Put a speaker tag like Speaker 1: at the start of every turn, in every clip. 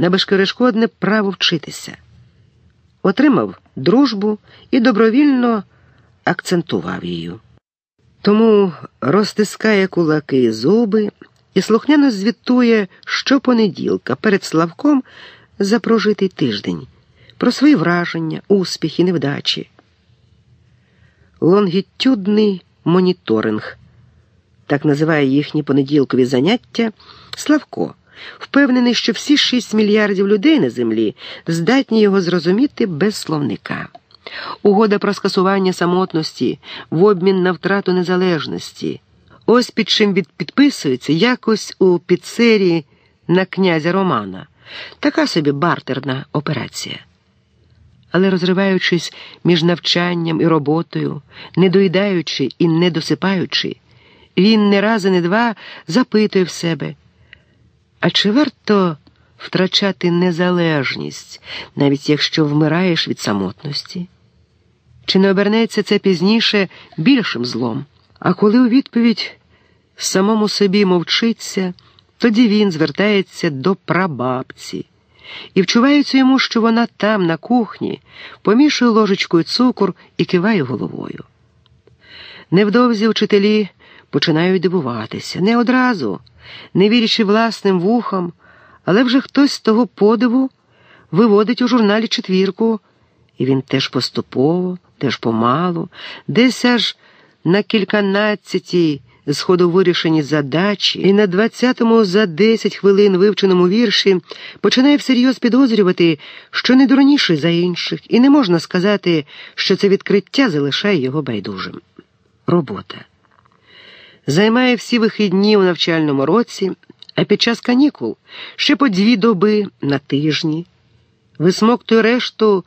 Speaker 1: на безперешкодне право вчитися, отримав дружбу і добровільно акцентував її. Тому розтискає кулаки і зуби і слухняно звітує щопонеділка перед Славком за прожитий тиждень, про свої враження, успіхи, невдачі. Лонгітюдний моніторинг, так називає їхні понеділкові заняття, Славко, впевнений, що всі 6 мільярдів людей на землі здатні його зрозуміти без словника. Угода про скасування самотності в обмін на втрату незалежності. Ось під чим підписується якось у підсерії на князя Романа. Така собі бартерна операція. Але розриваючись між навчанням і роботою, не доїдаючи і не досипаючи, він не раз і не два запитує в себе, а чи варто втрачати незалежність, навіть якщо вмираєш від самотності? Чи не обернеться це пізніше більшим злом? А коли у відповідь самому собі мовчиться, тоді він звертається до прабабці і вчувається йому, що вона там, на кухні, помішує ложечкою цукор і киває головою. Невдовзі вчителі починають дивуватися. Не одразу, не вірячи власним вухам, але вже хтось з того подиву виводить у журналі четвірку, і він теж поступово, теж помалу, десь аж на кільканадцятій сходу вирішені задачі, і на двадцятому за десять хвилин вивченому вірші починає всерйоз підозрювати, що не дурніший за інших, і не можна сказати, що це відкриття залишає його байдужим. Робота займає всі вихідні у навчальному році, а під час канікул ще по дві доби на тижні, висмоктує решту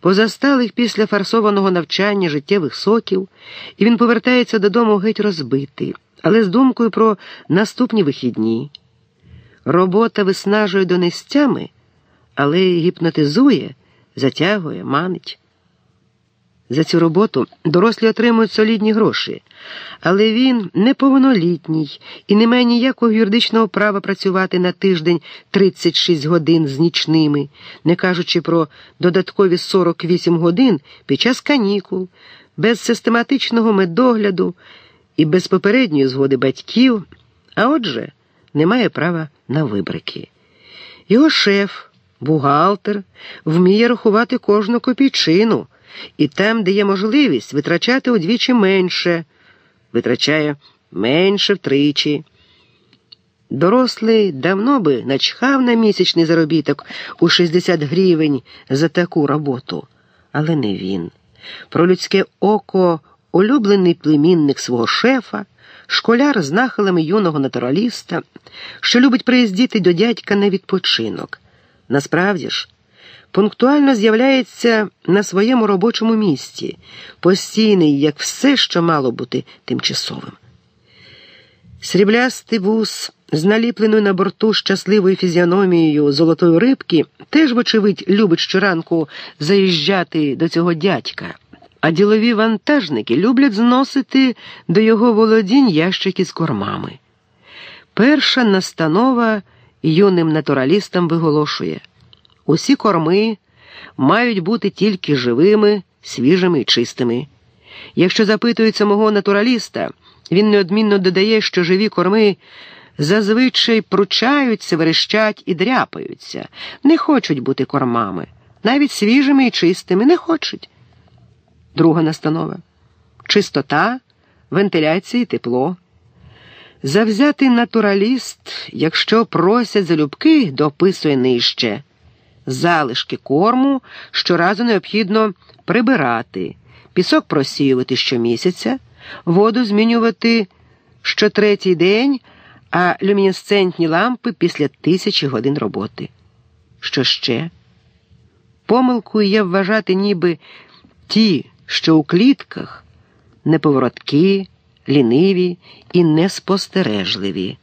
Speaker 1: позасталих після фарсованого навчання життєвих соків, і він повертається додому геть розбитий, але з думкою про наступні вихідні. Робота виснажує донестями, але гіпнотизує, затягує, манить. За цю роботу дорослі отримують солідні гроші, але він неповнолітній і не має ніякого юридичного права працювати на тиждень 36 годин з нічними, не кажучи про додаткові 48 годин під час канікул, без систематичного медогляду і без попередньої згоди батьків, а отже, не має права на вибрики. Його шеф, бухгалтер, вміє рахувати кожну копійчину і там, де є можливість витрачати удвічі менше, витрачає менше втричі. Дорослий давно би начхав на місячний заробіток у 60 гривень за таку роботу, але не він. Про людське око улюблений племінник свого шефа, школяр з нахилами юного натураліста, що любить приїздити до дядька на відпочинок. Насправді ж, пунктуально з'являється на своєму робочому місці, постійний, як все, що мало бути тимчасовим. Сріблястий вуз з наліпленою на борту щасливою фізіономією золотої рибки теж, вочевидь, любить щоранку заїжджати до цього дядька, а ділові вантажники люблять зносити до його володінь ящики з кормами. Перша настанова юним натуралістам виголошує. Усі корми мають бути тільки живими, свіжими і чистими. Якщо запитується мого натураліста, він неодмінно додає, що живі корми зазвичай пручаються, верещать і дряпаються, не хочуть бути кормами, навіть свіжими і чистими не хочуть. Друга настанова чистота, вентиляція і тепло. Завзятий натураліст, якщо просять залюбки, дописує нижче залишки корму щоразу необхідно прибирати, пісок просіювати щомісяця, воду змінювати щотретій день, а люмінесцентні лампи після тисячі годин роботи. Що ще? Помилкою є вважати ніби ті, що у клітках неповороткі, ліниві і неспостережливі.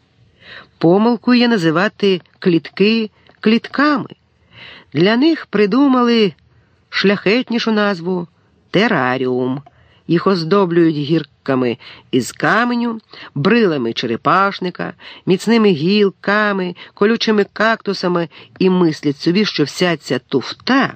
Speaker 1: Помилкою є називати клітки клітками. Для них придумали шляхетнішу назву тераріум. Їх оздоблюють гірками із каменю, брилами черепашника, міцними гілками, колючими кактусами і мислять собі, що вся ця туфта